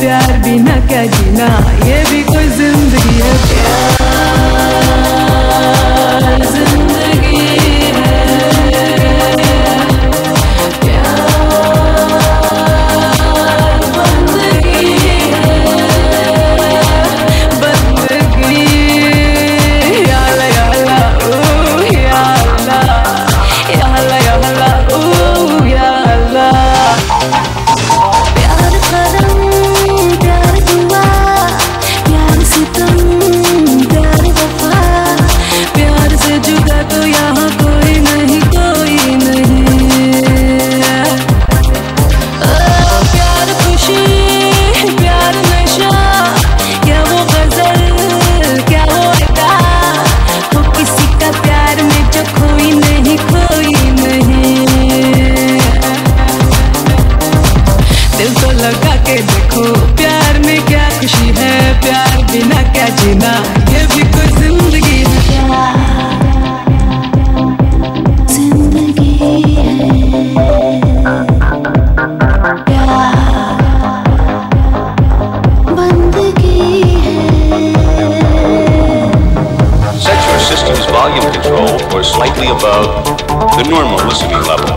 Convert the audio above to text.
प्यार बिना क्या जीना ये भी कोई ज़िंदगी है। प्यार Set your Systems volume control or slightly above the normal listening level.